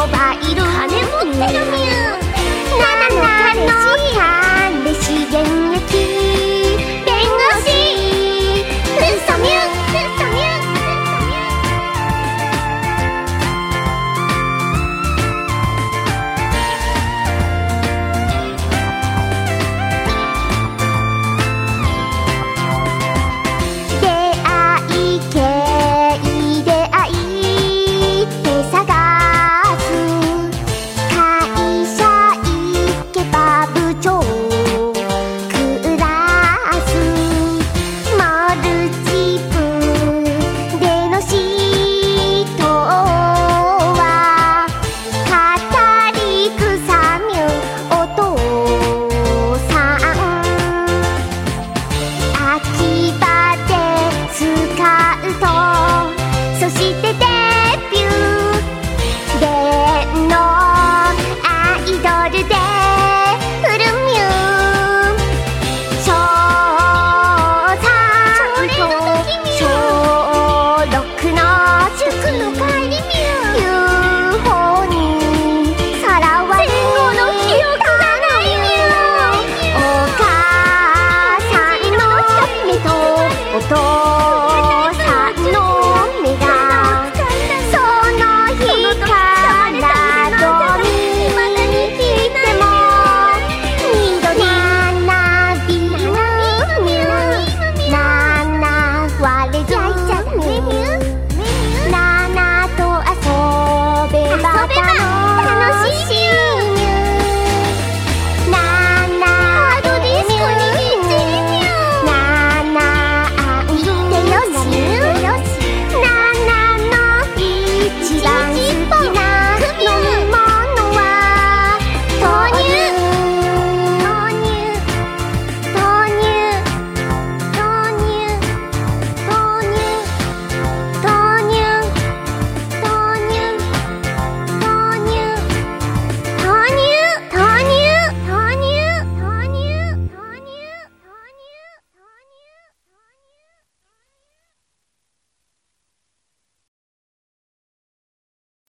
モバイル。金持ってるみ